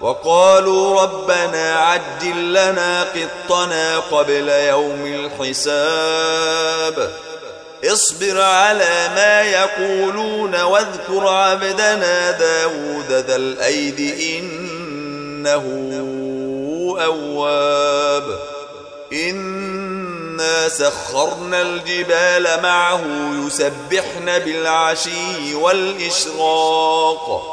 وقالوا ربنا عجل لنا قطنا قبل يوم الحساب. اصبر على ما يقولون واذكر عبدنا داود ذا الأيد إنه أواب. إنا سخرنا الجبال معه يسبحن بالعشي والإشراق.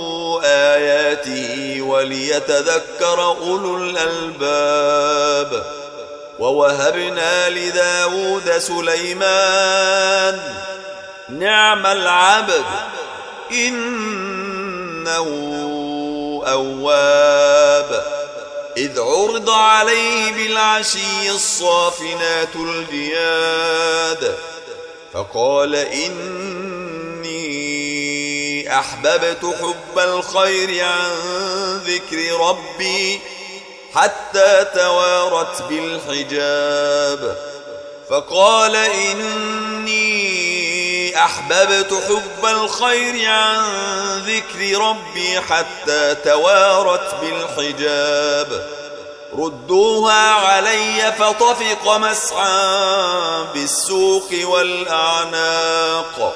آياته وليتذكر أولو الألباب ووهبنا لداود سليمان نعم العبد إنه أواب إذ عرض عليه بالعشي الصافنات الجياد فقال إني أحببت حب الخير عن ذكر ربي حتى توارت بالحجاب. فقال إني أحببت حب الخير عن ذكر ربي حتى توارت بالحجاب. ردوها علي فطفق مسعى بالسوق والأعناق.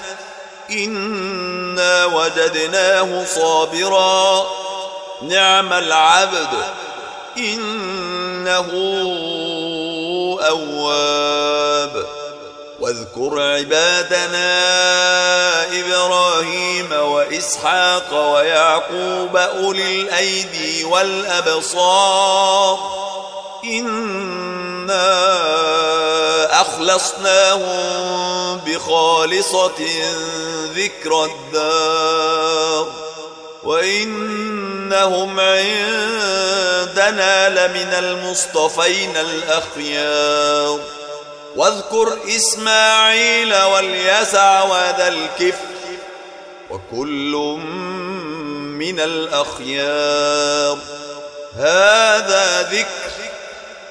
إنا وجدناه صابرا. نعم العبد. إنه أواب. واذكر عبادنا إبراهيم وإسحاق ويعقوب أولي الأيدي والأبصار. إنا أخلصناهم بخالصة ذكر الدار وإنهم عندنا لمن المصطفين الأخيار واذكر إسماعيل واليسع وذا الكفر وكل من الأخيار هذا ذكر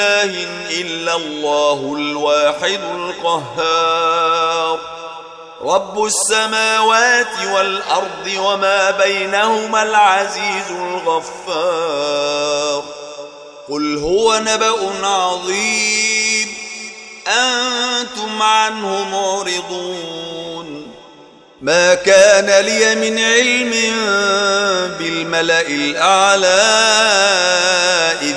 إله إلا الله الواحد القهار. رب السماوات والأرض وما بينهما العزيز الغفار. قل هو نبأ عظيم. أنتم عنه معرضون. ما كان لي من علم بالملأ الأعلى إذ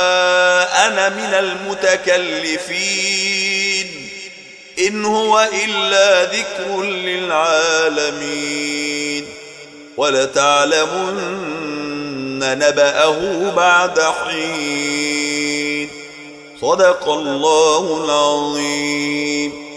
أنا من المتكلفين إن هو إلا ذكر للعالمين ولتعلمن نبأه بعد حين. صدق الله العظيم.